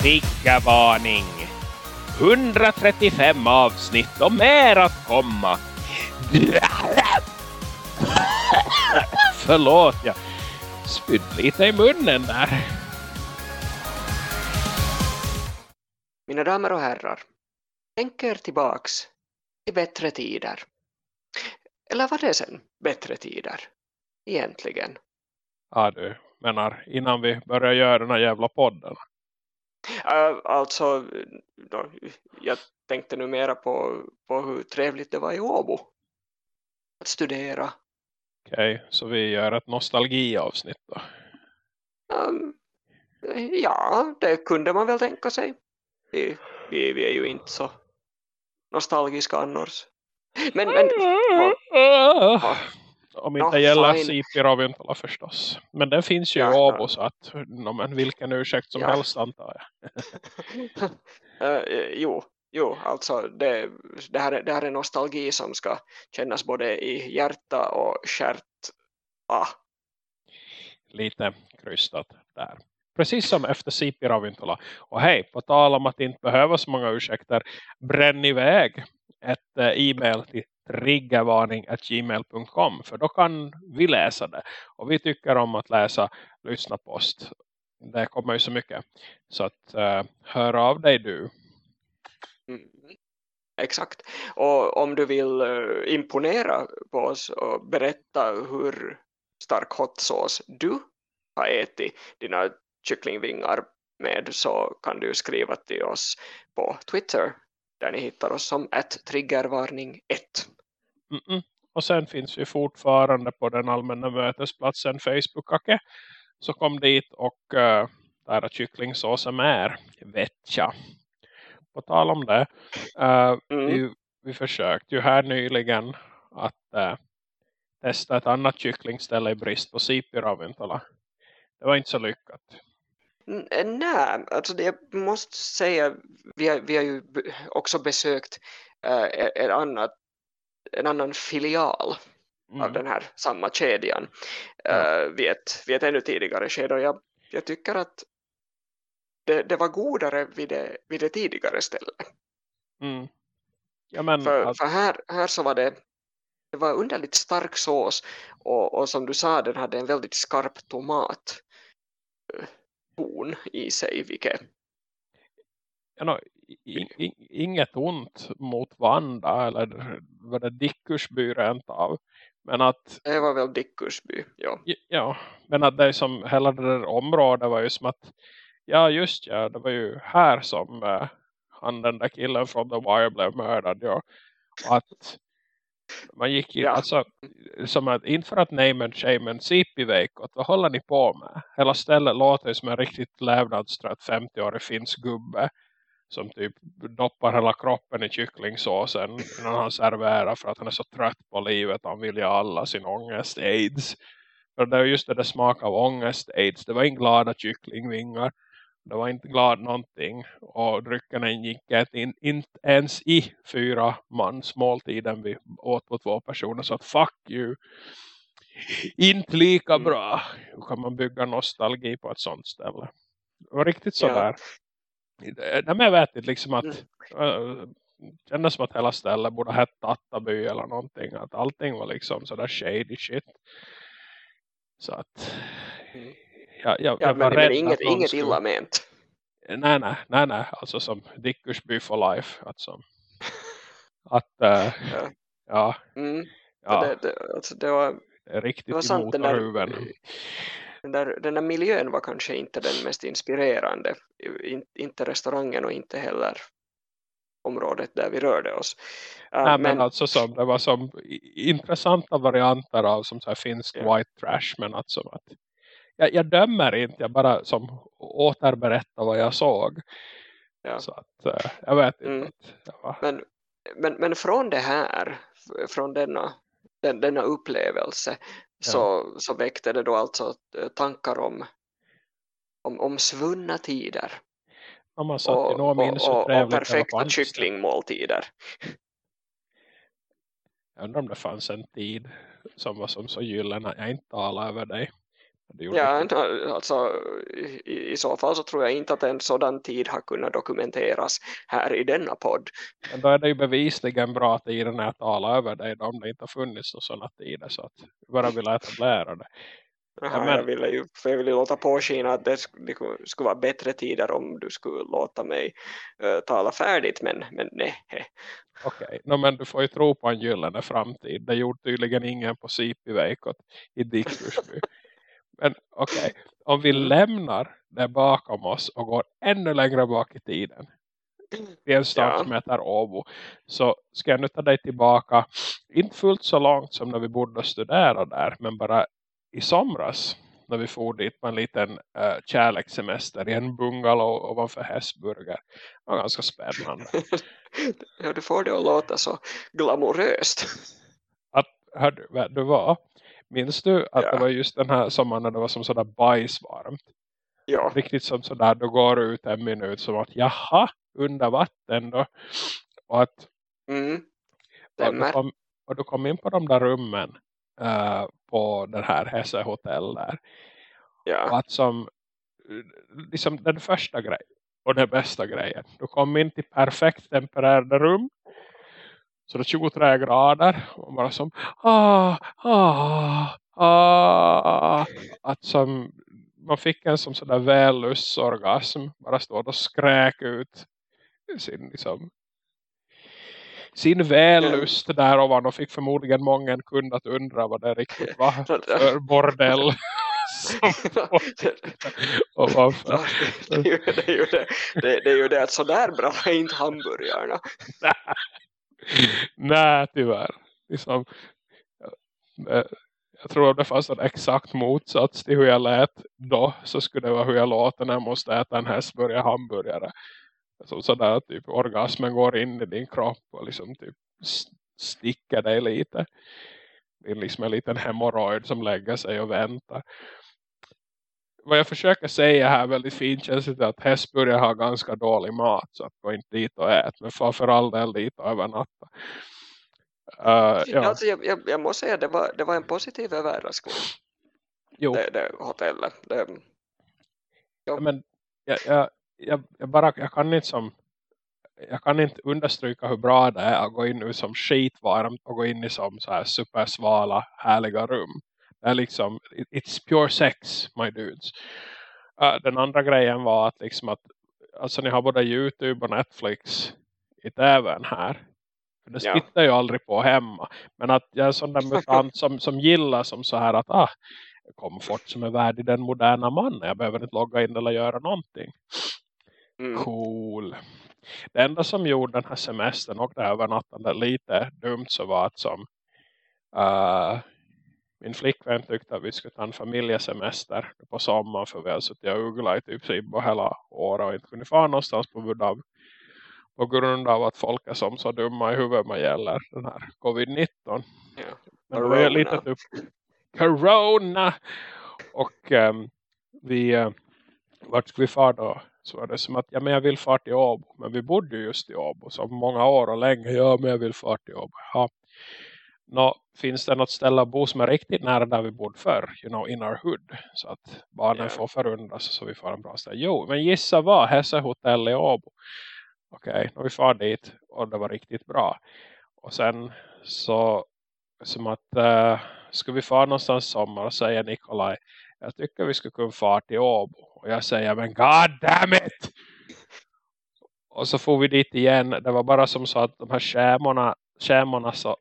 Triggervarning! 135 avsnitt och mer att komma. Förlåt, jag spydde lite i munnen där. Mina damer och herrar, tänk er tillbaks till bättre tider. Eller vad det sen bättre tider? Egentligen. Ja du menar innan vi börjar göra den här jävla podden. Uh, alltså, jag tänkte nu mera på, på hur trevligt det var i Åbo. Att studera. Okej, okay, så vi gör ett nostalgiavsnitt då? Um, ja, det kunde man väl tänka sig. Vi, vi, vi är ju inte så nostalgiska annars. Men, men... Ja, om inte no, gäller Sipirovintala förstås. Men den finns ju ja, i Åbo så att no, men vilken ursäkt som ja. helst antar jag. uh, jo, jo, alltså det, det, här, är, det här är nostalgi som ska kännas både i hjärta och kärt. Ah. Lite krystat där. Precis som efter Sipi Ravintola. Och hej, på tal om att inte behöva så många ursäkter. Bränn iväg ett äh, e-mail till triggervarning.gmail.com för då kan vi läsa det. Och vi tycker om att läsa lyssna post. Det kommer ju så mycket. Så att uh, hör av dig du. Mm. Exakt. Och om du vill uh, imponera på oss och berätta hur stark hot sauce du har ätit dina kycklingvingar med så kan du skriva till oss på Twitter där ni hittar oss som ett triggervarning 1. Mm -mm. Och sen finns vi fortfarande på den allmänna mötesplatsen Facebook. -ake. Så kom dit och uh, där kycklingsåsen är. Vetja. På tal om det. Uh, mm. vi, vi försökte ju här nyligen att uh, testa ett annat kycklingställe i brist på Sipiravintala. Det var inte så lyckat. Nej, alltså det, jag måste säga, vi har, vi har ju också besökt uh, ett annat en annan filial mm. av den här samma kedjan ja. uh, vid, ett, vid ett ännu tidigare skede och jag, jag tycker att det, det var godare vid det, vid det tidigare stället. Mm. Ja, men, för, att... för här, här så var det det var underligt stark sås och, och som du sa den hade en väldigt skarp tomat ton i sig vilket no, inget ont mot Vanda eller var det Dickursby rent av. Men att, det var väl Dickursby, ja. Ja, men att det är som hela det där området var ju som att ja just ja, det var ju här som uh, han den där killen från The Wire blev mördad ja. Och att man gick in, ja. alltså som att, inte för att name and shame and sip i veckot, vad håller ni på med? Hela stället låter som en riktigt lävnadstrött 50-årig finsk gubbe som typ doppar hela kroppen i kycklingsåsen innan han serverar för att han är så trött på livet han vill ge alla sin ångest aids för det är just det där smak av ångest aids det var inte glada kycklingvingar det var inte glad någonting och drycken ingick in, inte ens i fyra mans måltiden vi åt på två personer så att fuck you inte lika mm. bra hur kan man bygga nostalgi på ett sånt ställe det var riktigt sådär ja Nej, men jag vet inte liksom att äh, kändes som att hela stället borde ha hett Attaby eller någonting. Att allting var liksom sådär shady shit. Så att mm. Ja, jag, ja, jag var men, rädd men inget, inget skulle... illa ment. Nej, nej, nej, nej. Alltså som Dickersby for life. Alltså, att äh, ja. Ja, mm. ja. Det, det, alltså det var riktigt det var sant, den där, den där, den där miljön var kanske inte den mest inspirerande. In, inte restaurangen och inte heller området där vi rörde oss. Uh, Nej, men, men alltså som, det var som intressanta varianter av som så här finsk yeah. white trash. Men alltså att jag, jag dömer inte, jag bara som återberättar vad jag såg. Ja. Så att uh, jag vet inte. Mm. Att, men, men, men från det här, från denna, den, denna upplevelse så, så väckte det då alltså eh, tankar om, om, om svunna tider. Om och, och, och, och perfekta kycklingmåltider. Jag undrar om det fanns en tid som var som så gyllene jag inte talar över dig. Ja, alltså i, i, så fall så tror jag inte att en sådan tid har kunnat dokumenteras här i denna podd. Men då är det ju bevisligen bra att tala över dig om det inte har funnits sådana tider så att vi bara vill etablera det. Aha, ja, men... jag, ville ju, för jag ville låta påskina att det skulle, vara bättre tider om du skulle låta mig uh, tala färdigt, men, men nej. Okej, okay. no, men du får ju tro på en gyllene framtid. Det gjorde tydligen ingen på Sipiveikot i Dikbursby. Men okej, okay. om vi lämnar det bakom oss och går ännu längre bak i tiden i en stad ja. som heter Åbo så ska jag nu ta dig tillbaka inte fullt så långt som när vi borde studera där men bara i somras när vi for dit på en liten uh, kärlekssemester i en bungalow ovanför Hässburger. Det var ganska spännande. ja, du får det att låta så glamoröst. Att, hördu, du var, minns du att ja. det var just den här sommaren när det var som sådär bajsvarmt? Ja. Riktigt som sådär, då går du ut en minut som att, jaha, under vatten då. Och att mm. och, du kom, och du kom in på de där rummen uh, på den här Hesse hotell där. Ja. Och att som liksom den första grejen och den bästa grejen. Du kom in till perfekt tempererade rum. Så det är 23 grader. Och bara som ah, ah, ah. Att som man fick en som sådär vällustsorgasm. Bara stod och skräk ut sin liksom sin vällust där ovan och fick förmodligen många kund att undra vad det riktigt var för bordell. och varför. Det, är ju, det, det är ju det att sådär bra är inte hamburgarna. Nej, tyvärr. Liksom, eh, jag tror att det fanns en exakt motsats till hur jag lät då så skulle det vara hur jag låter när jag måste äta en hästburgare hamburgare som sådär typ orgasmen går in i din kropp och liksom typ sticker dig lite. Det är liksom en liten hemorrojd som lägger sig och väntar. Vad jag försöker säga här väldigt fint känns det att hästburgare har ganska dålig mat så att gå inte dit och ät men för, för all del dit och övernatta. Uh, ja. alltså, jag, jag, jag, måste säga att det var, det var en positiv överraskning. Jo. Det, det hotellet. Det, ja. Men jag, jag, jag, jag, bara, jag kan inte som jag kan inte understryka hur bra det är att gå in i som skitvarmt och gå in i som så här supersvala härliga rum. Det är liksom, it's pure sex my dudes. Uh, den andra grejen var att liksom att alltså ni har både Youtube och Netflix i tvn här. För det ja. jag aldrig på hemma. Men att jag är en sån där mutant som, som gillar som så här att ah, komfort som är värd i den moderna mannen. Jag behöver inte logga in eller göra någonting. Mm. Cool. Det enda som gjorde den här semestern och det övernattande lite dumt så var att som uh, min flickvän tyckte att vi skulle ta en familjesemester på sommaren för vi har suttit och ugglat i typ Sibbo hela året och inte kunde få någonstans på grund av på grund av att folk är som så dumma i huvudet man gäller den här covid-19. Ja. Men det var lite typ Corona och um, vi uh, vart ska vi fara då? Så var det som att, ja men jag vill fara till Åbo. Men vi bodde just i Åbo så många år och länge. Ja men jag vill fara till Åbo. Ja. Nå, finns det något ställe att bo som är riktigt nära där vi bodde förr? You know, in our hood. Så att barnen yeah. får förundras så vi får en bra ställe. Jo, men gissa vad? Hesse hotell i Åbo. Okej, okay, och vi far dit och det var riktigt bra. Och sen så som att uh, ska vi fara någonstans sommar säger Nikolaj jag tycker vi skulle kunna fara till Åbo. Och jag säger, men god damn it! Och så får vi dit igen. Det var bara som så att de här schemorna, schemorna så,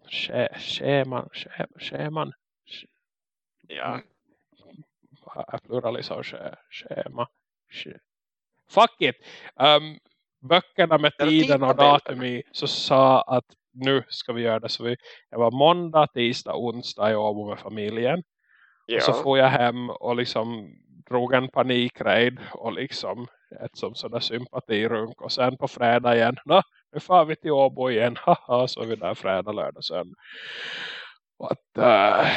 scheman, scheman, ja. Jag pluralisar schema. Fuck it! Um, böckerna med tiden och datum i så sa att nu ska vi göra det. Så vi, det var måndag, tisdag, onsdag i Åbo med familjen. Ja. Och så får jag hem och liksom drog en panikrejd och liksom ett som sådär sympatirunk. Och sen på fredag igen, Nå, nu får vi till Åbo igen. Haha, så är vi där fredag, lördag. Och att, uh,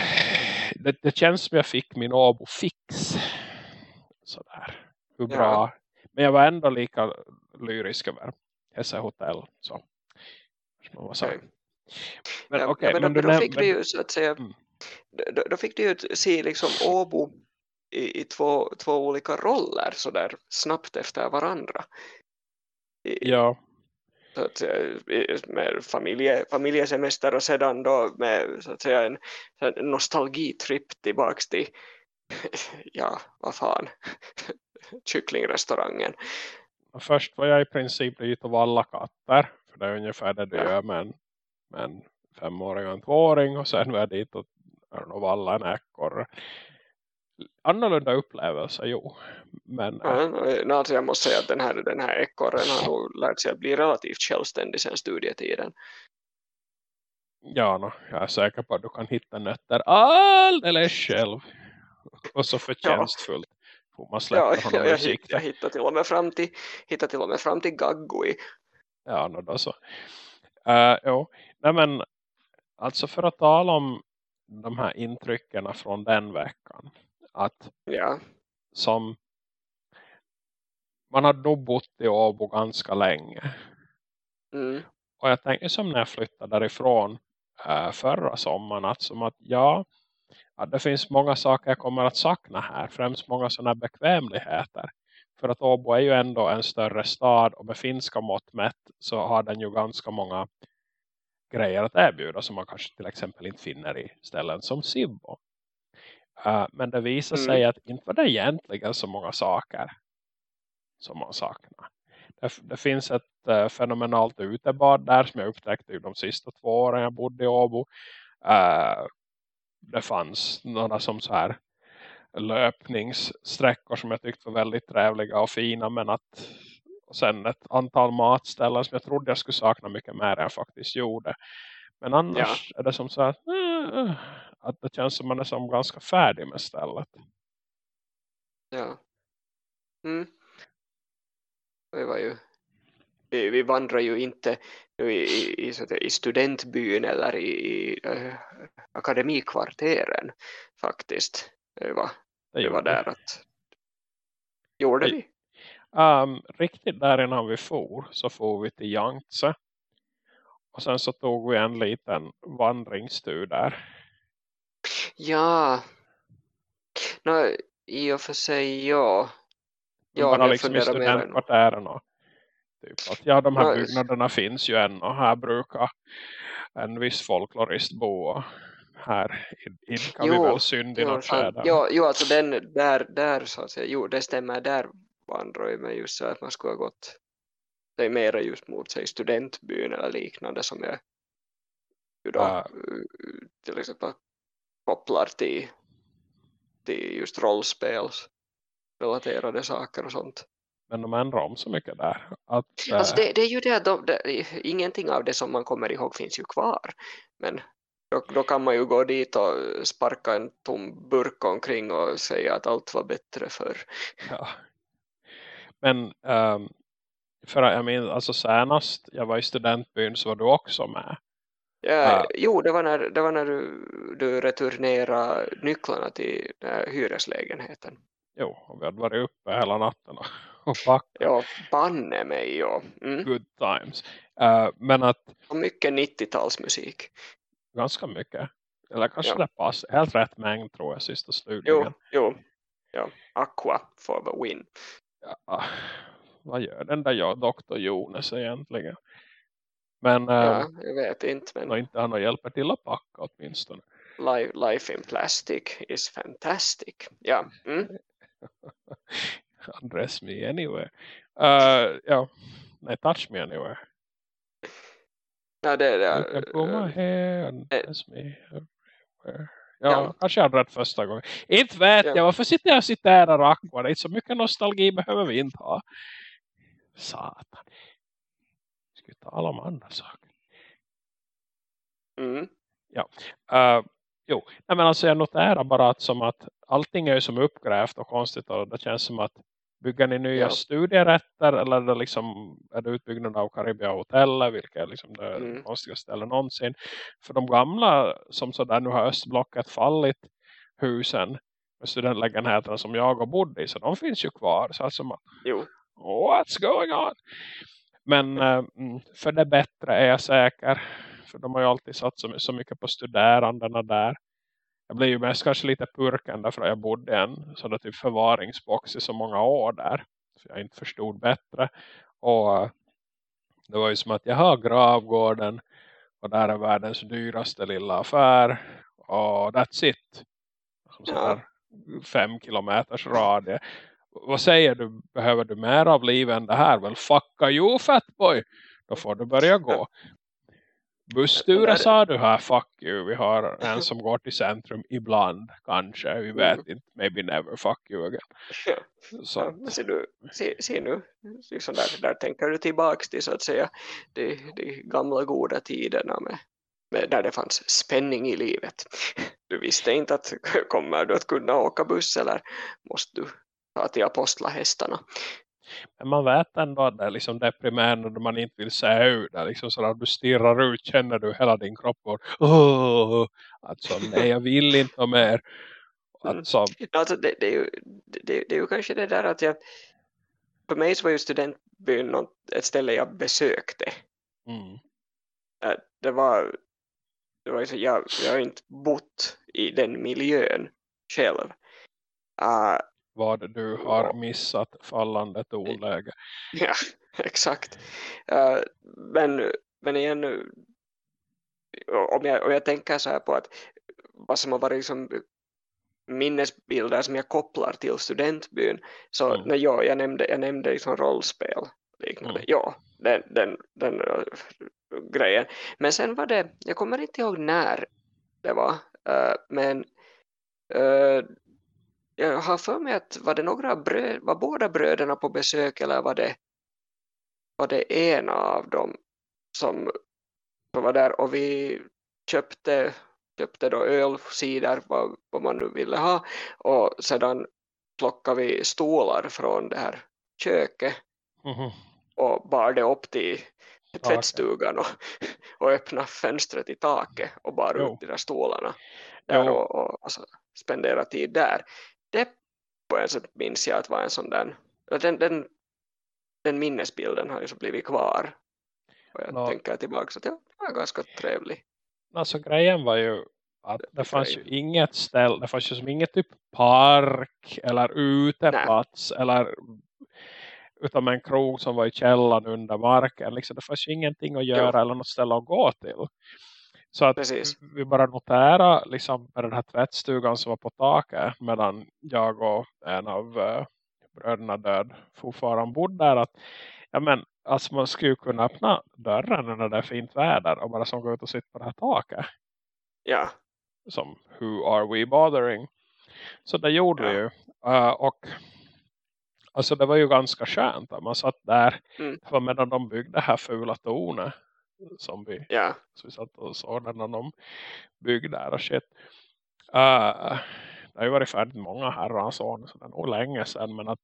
det, det, känns som jag fick min Åbo fix. Sådär. Hur bra. Ja. Men jag var ändå lika lyrisk över Hesse hotell. Så. Man var så. Okay. Men, ja, okay, men, men, då, då fick du ju så att säga mm då, då fick du ju se liksom Åbo i, i två, två olika roller så där snabbt efter varandra. I, ja. Så att, med familje, familjesemester och sedan då med så att säga en, en nostalgitripp tillbaks till ja, vad fan kycklingrestaurangen. Först var jag i princip dit av alla katter. För det är ungefär det du ja. gör med en, med en femåring och en tvååring. Och sen var jag dit och valla en ekorre annorlunda upplevelse, jo. Men, ja, no, alltså jag måste säga att den här, den här ekorren har nog lärt sig att bli relativt självständig sen studietiden. Ja, no, jag är säker på att du kan hitta nötter alldeles själv. Och så förtjänstfullt. Får man släppa ja, honom jag, jag, jag hittar till och med fram till, hittar till, och med fram till Gaggui. Ja, no, då så. Uh, jo, nej men alltså för att tala om de här intrycken från den veckan att ja. som man har nog bott i Åbo ganska länge. Mm. Och jag tänker som när jag flyttade därifrån äh, förra sommaren att som att ja, att det finns många saker jag kommer att sakna här. Främst många sådana bekvämligheter. För att Åbo är ju ändå en större stad och med finska mått mätt så har den ju ganska många grejer att erbjuda som man kanske till exempel inte finner i ställen som Sibbo. Uh, men det visar mm. sig att inte var det egentligen så många saker som man saknar. Det, det finns ett uh, fenomenalt utebad där som jag upptäckte de sista två åren jag bodde i Åbo. Uh, det fanns några som så här löpningssträckor som jag tyckte var väldigt trevliga och fina men att och sen ett antal matställen som jag trodde jag skulle sakna mycket mer än jag faktiskt gjorde. Men annars ja. är det som så att, äh, att det känns som man är som ganska färdig med stället. Ja. Mm. Det var ju vi, vi vandrar ju inte i, i, i, i studentbyn eller i, i äh, akademikvarteren faktiskt. Det var, det, var där att gjorde vi. Um, riktigt där innan vi for så får vi till Yangtze. Och sen så tog vi en liten vandringstur där. Ja. No, I och för sig, ja. Ja, bara liksom i studentkvarteren typ att ja, de här byggnaderna finns ju än och här brukar en viss folklorist bo här jo, vi väl synd i något skede. Jo, jo, alltså den där, där så att säga, jo det stämmer, där vandrar med just så att man skulle ha gått det är mera just mot sig studentbyn eller liknande som jag ju då uh. till exempel kopplar till, till just rollspels relaterade saker och sånt. Men de ändrar om så mycket där. Att, alltså det, det är ju det att de, det, ingenting av det som man kommer ihåg finns ju kvar. Men då, då, kan man ju gå dit och sparka en tom burk omkring och säga att allt var bättre för. Ja. Men um, för jag minns, alltså senast jag var i studentbyn så var du också med. Ja, uh, jo, det var när, det var när du, du returnerade nycklarna till hyreslägenheten. Jo, och vi hade varit uppe hela natten och packat. Ja, banne mig, ja. Mm. Good times. Uh, men att... Och mycket 90-talsmusik. Ganska mycket. Eller kanske ja. det passar. Helt rätt mängd tror jag, sista slutningen. Jo, jo. Ja, Aqua for the win. Ja, vad gör den där jag, Dr. Jonas egentligen? Men ja, äh, jag vet inte. Men... inte han hjälper till att packa åtminstone. Life, life in plastic is fantastic. Ja. Mm. Undress me anywhere. Uh, ja, nej, touch me anywhere. Ja, det är det. Can pull my hair and dress me everywhere. Ja, ja, kanske jag hade rätt första gången. Inte vet ja. jag, varför sitter jag och citerar Aqua? Det är så mycket nostalgi behöver vi inte ha. Satan. Vi ska tala om andra saker. Mm. Ja. Uh, jo, Nej, men alltså jag noterar bara att som att allting är ju som uppgrävt och konstigt och det känns som att bygger ni nya ja. studierätter eller är det, liksom, är det utbyggnad av Karibia hoteller vilka är liksom det mm. konstigaste ställen någonsin. För de gamla som sådär nu har östblocket fallit husen med studentlägenheterna som jag har bodde i så de finns ju kvar. Så alltså man, jo. what's going on? Men äh, för det bättre är jag säker. För de har ju alltid satt så, så mycket på studerandena där. jag blev ju mest kanske lite purken därför att jag bodde i en sån där typ förvaringsbox i så många år där. Så jag inte förstod bättre. Och eh, det var ju som att jag har gravgården och där är världens dyraste lilla affär. Och that's it. Som ja. fem kilometers radie. Vad säger du? Behöver du mer av livet än det här? Väl fucka you fatboy. Då får du börja gå. Busstura sa du här, fuck you. Vi har en som går till centrum ibland, kanske. Vi vet mm. inte, maybe never, fuck you again. Ja. Så. Ja, ser, du, se, se nu, liksom där, där tänker du tillbaka till så att säga de, de gamla goda tiderna med, med, där det fanns spänning i livet. Du visste inte att kommer du att kunna åka buss eller måste du ta till apostlahästarna. Men man vet ändå att det är liksom deprimerande när man inte vill se ut. Det liksom så att du stirrar ut känner du hela din kropp och oh, alltså nej jag vill inte mer. Alltså, alltså det, det, är ju, det, det är ju kanske det där att jag för mig så var ju studentbyn ett ställe jag besökte. Mm. Det var, det var så jag, jag har inte bott i den miljön själv. Uh, vad du har missat fallande tonläge. Ja, exakt. Uh, men, men igen, om jag, om jag tänker så här på att vad som har varit liksom minnesbilder som jag kopplar till studentbyn så mm. när jag, jag nämnde, jag nämnde liksom rollspel liknande, mm. ja den, den, den uh, grejen men sen var det, jag kommer inte ihåg när det var uh, men jag har för mig att var det några bröd, var båda bröderna på besök eller var det, var det ena av dem som, som var där? Och vi köpte, köpte då öl, cider, vad, vad man nu ville ha. Och sedan plockade vi stolar från det här köket mm -hmm. och bar det upp till tvättstugan och, och öppna fönstret i taket och bar jo. ut de där stolarna där och, och alltså, spendera tid där på en sätt minns jag att var en sån där den, den, den minnesbilden har ju så blivit kvar och jag no. tänker tillbaka att det var ganska trevlig alltså grejen var ju att det fanns ju inget ställe, det fanns ju som inget typ park eller uteplats Nej. eller utan en krog som var i källan under marken. Liksom, det fanns ju ingenting att göra jo. eller något ställe att gå till. Så att Precis. vi bara notera liksom med den här tvättstugan som var på taket medan jag och en av uh, bröderna död fortfarande bodde där att ja men alltså man skulle kunna öppna dörren när det är fint väder och bara som gå ut och sitta på det här taket. Ja. Som who are we bothering? Så det gjorde ja. vi ju. Uh, och alltså det var ju ganska skönt man satt där mm. medan de byggde det här fula tornet som vi, ja. som vi satt och såg när de byggde där och shit. Uh, det har ju varit färdigt många herrans år så det är nog länge sedan men att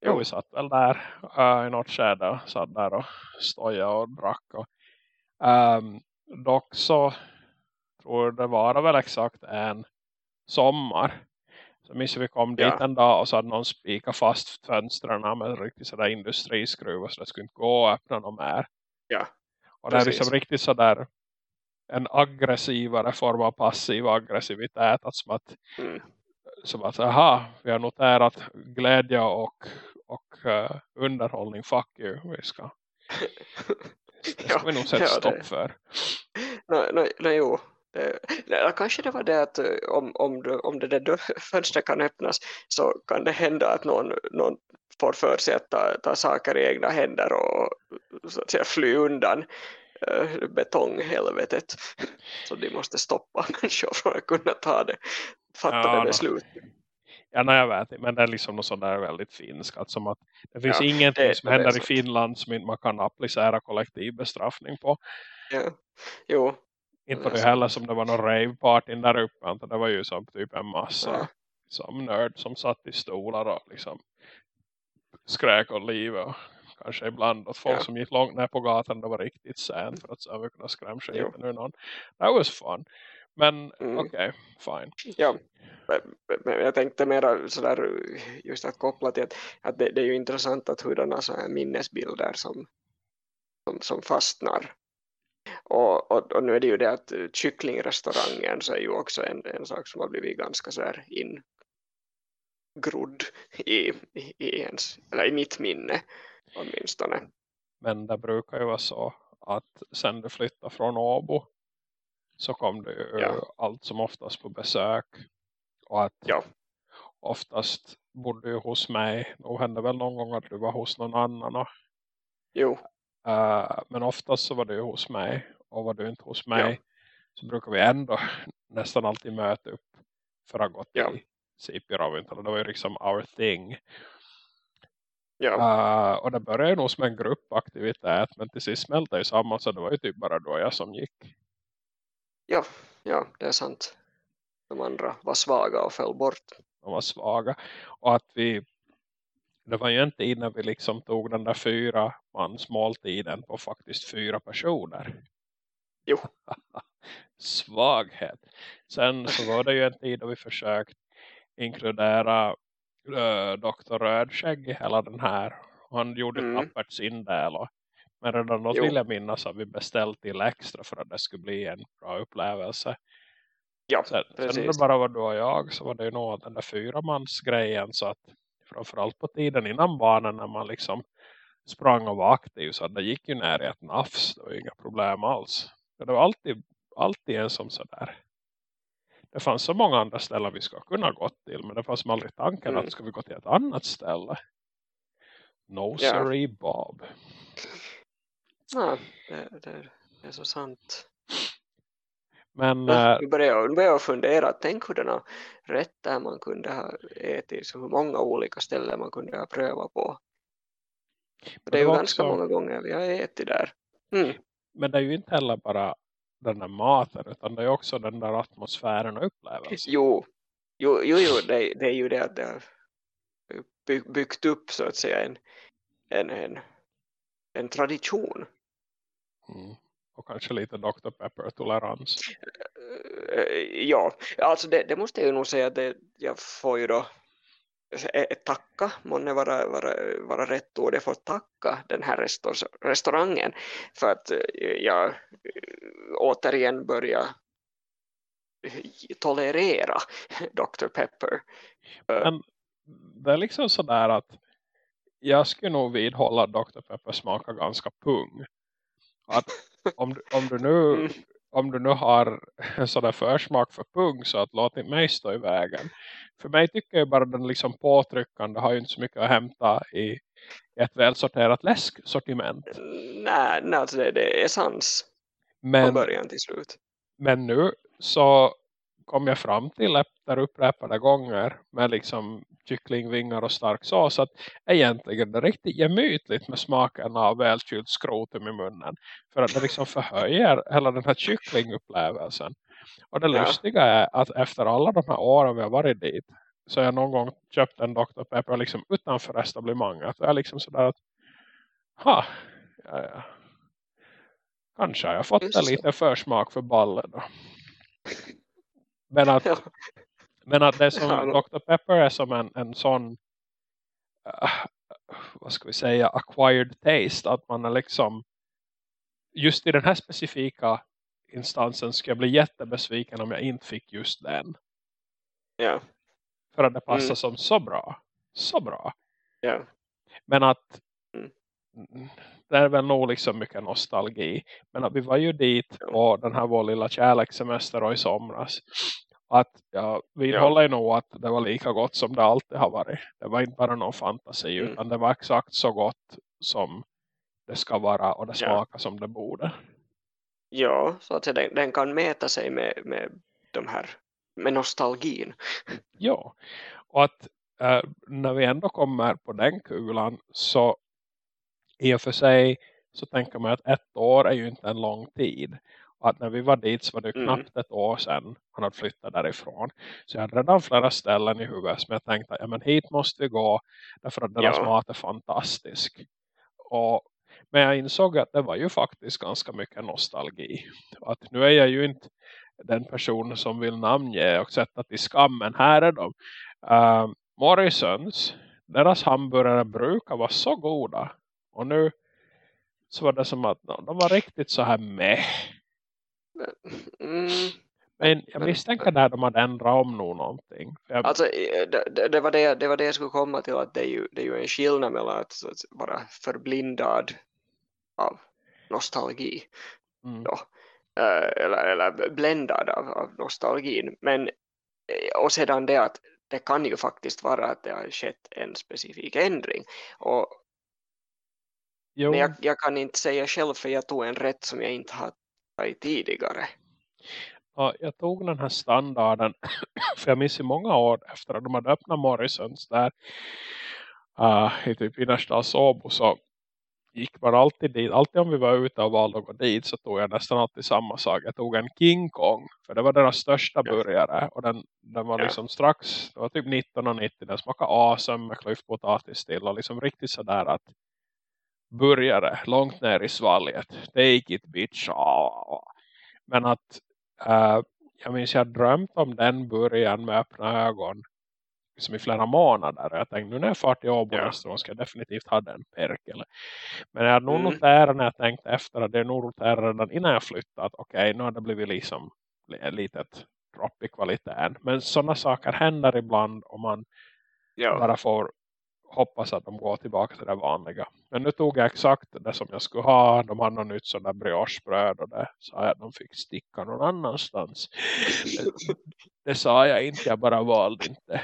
jo, vi satt väl där uh, i något skede och satt där och stojade och drack och, um, dock så tror det var väl exakt en sommar så minns vi kom dit ja. en dag och så hade någon spikat fast fönstren med riktigt sådär industriskruv så det skulle inte gå att öppna dem mer. Ja. Och det är liksom riktigt sådär en aggressivare form av passiv aggressivitet. Att som att, mm. som att aha, vi har noterat glädje och, och uh, underhållning. Fuck you, vi ska. Det ska ja, vi nog sätta ja, stopp för. Nej, nej, nej, jo. Det, kanske det var det att eh, om, om, du, om det där fönstret kan öppnas så kan det hända att någon, någon får för sig att ta, ta saker i egna händer och så att säga, fly undan äh, betonghelvetet. Så de måste stoppa människor från att kunna ta det, fatta ja, det beslut. Ja, nej, jag vet Men det är liksom något sådär väldigt finskt. Att som att det finns ja, ingenting det, som det händer i Finland som man kan applicera kollektiv bestraffning på. Ja, jo. Inte det heller som det var någon rave-party där uppe. Det var ju som typ en massa ja. som nörd som satt i stolar och liksom skräk och livet och kanske ibland att folk ja. som gick långt ner på gatan det var riktigt sent för att så vi kunde skrämma skiten ur någon. That was fun. Men mm. okej, okay, fine. Ja, men jag tänkte mera sådär just att koppla till att, att det, det, är ju intressant att hurdana så här minnesbilder som, som, som fastnar. Och, och, och, nu är det ju det att kycklingrestaurangen så är ju också en, en sak som har blivit ganska så här ingrodd i, i, i, ens, eller i mitt minne åtminstone. Men det brukar ju vara så att sen du flyttar från Åbo så kom du ju ja. allt som oftast på besök. Och att ja. oftast bodde du hos mig. Och hände väl någon gång att du var hos någon annan. Och, jo. Uh, men oftast så var du hos mig. Och var du inte hos mig ja. så brukar vi ändå nästan alltid möta upp för att gå till ja. Sipiravintala. Det var ju liksom our thing. Ja. Uh, och det började nog som en gruppaktivitet. Men till sist smälte ju samman. Så det var ju typ bara då jag som gick. Ja, ja det är sant. De andra var svaga och föll bort. De var svaga. Och att vi det var ju inte innan vi liksom tog den där fyra mans måltiden på faktiskt fyra personer. Jo. Svaghet. Sen så var det ju en tid då vi försökt inkludera äh, Dr. Rödskägg i hela den här. Han gjorde mm. tappert sin del. Och, men redan då vill jag minnas att vi beställt till extra för att det skulle bli en bra upplevelse. Ja, sen, precis. sen det bara var du och jag så var det ju nog den där fyra mans grejen så att framförallt på tiden innan barnen när man liksom sprang och var aktiv så det gick ju ner i ett nafs. Det var inga problem alls. Det var alltid, alltid en som sådär. Det fanns så många andra ställen vi ska kunna gå till. Men det fanns aldrig tanken mm. att ska vi gå till ett annat ställe. No ja. sorry Bob. Ja, det, det, det är så sant. Men, ja, eh, nu börjar jag, börjar jag fundera, tänk hur den rätter man kunde ha ätit, så hur många olika ställen man kunde ha prövat på. Det, det är ju ganska också... många gånger vi har ätit där. Mm. Men det är ju inte heller bara den där maten utan det är också den där atmosfären och upplevelsen. Jo, jo, jo, jo det, det är ju det att det har byggt upp så att säga en, en, en, en tradition. Mm och kanske lite Dr. Pepper-tolerans. Eh, ja, alltså det, det, måste jag ju nog säga att det, jag får ju då tacka, måste vara, vara, vara rätt ord, jag får tacka den här restaurangen för att eh, jag eh, återigen börjar tolerera Dr. Pepper. Men det är liksom sådär att jag skulle nog vidhålla att Dr. Pepper smakar ganska pung. Att om, om, du nu, mm. om du nu har en sån där försmak för pung så att låt inte mig stå i vägen. För mig tycker jag bara den liksom påtryckande har ju inte så mycket att hämta i ett välsorterat läsksortiment. Nej, nej alltså det, det är sans men, från början till slut. Men nu så kom jag fram till efter upprepade gånger med liksom kycklingvingar och stark sås att egentligen det är riktigt gemytligt med smaken av välkylt skrotum i munnen för att det liksom förhöjer hela den här kycklingupplevelsen och det ja. lustiga är att efter alla de här åren vi har varit dit så har jag någon gång köpt en Dr. Pepper liksom utanför establimanget och jag är liksom sådär att ha, ja, ja. Kanske har jag fått en liten försmak för ballen. Men att, ja. men att det som ja. Dr. Pepper är som en, en sån uh, vad ska vi säga acquired taste att man är liksom just i den här specifika instansen ska jag bli jättebesviken om jag inte fick just den. Ja. För att det passar mm. som så bra. Så bra. Ja. Men att mm. Det är väl nog liksom mycket nostalgi. Men att vi var ju dit på den här vår lilla kärlekssemester och i somras att jag vidhåller ja. nog att det var lika gott som det alltid har varit. Det var inte bara någon fantasi mm. utan det var exakt så gott som det ska vara och det smakar ja. som det borde. Ja, så att den, den kan mäta sig med, med de här med nostalgin. Ja, och att äh, när vi ändå kommer på den kulan så i och för sig så tänker man att ett år är ju inte en lång tid att när vi var dit så var det mm. knappt ett år sedan han hade flyttat därifrån. Så jag hade redan flera ställen i huvudet som jag tänkte att ja, men hit måste vi gå därför att deras ja. mat är fantastisk. Och, men jag insåg att det var ju faktiskt ganska mycket nostalgi. Att nu är jag ju inte den person som vill namnge och sätta till skammen. Här är de. Uh, Morrisons, deras hamburgare brukar vara så goda. Och nu så var det som att no, de var riktigt så här med Mm, Men jag misstänker där de hade ändrat om nog någonting. Jag, Alltså, det, det, var det, det var det jag skulle komma till, att det är ju, det är ju en skillnad mellan att, att vara förblindad av nostalgi mm, då, eh, eller, eller bländad av, av nostalgin. Men, eh, och sedan det att det kan ju faktiskt vara att det har skett en specifik ändring. Och, jo, men jag, jag kan inte säga själv för jag tog en rätt som jag inte har tagit tidigare. ja, jag tog den här standarden. för jag minns i många år efter att de hade öppnat Morrisons där uh, i typ Innerstads Åbo så gick man alltid dit. Alltid om vi var ute och valde att gå dit så tog jag nästan alltid samma sak. Jag tog en King Kong. För det var deras största burgare. Och den, den var liksom strax, det var typ 1990. Den smakade awesome med klyftpotatis till. Och liksom riktigt sådär att burgare långt ner i svalget. Take it bitch. Men att eh, jag minns jag drömt om den burgaren med öppna ögon liksom i flera månader. Jag tänkte nu när jag far till Åbo Ja. ska jag definitivt ha den perkele. Men jag hade nog Mm. noterat när jag tänkte efter att det är nog noterat redan innan jag flyttat. Okej, nu har det blivit liksom ett litet dropp i kvaliteten. Men sådana saker händer ibland om man Ja, bara får hoppas att de går tillbaka till det vanliga. Men nu tog jag exakt det som jag skulle ha. De hade något nytt sån briochebröd och det sa jag att de fick sticka någon annanstans. Det, det sa jag inte, jag bara valde inte.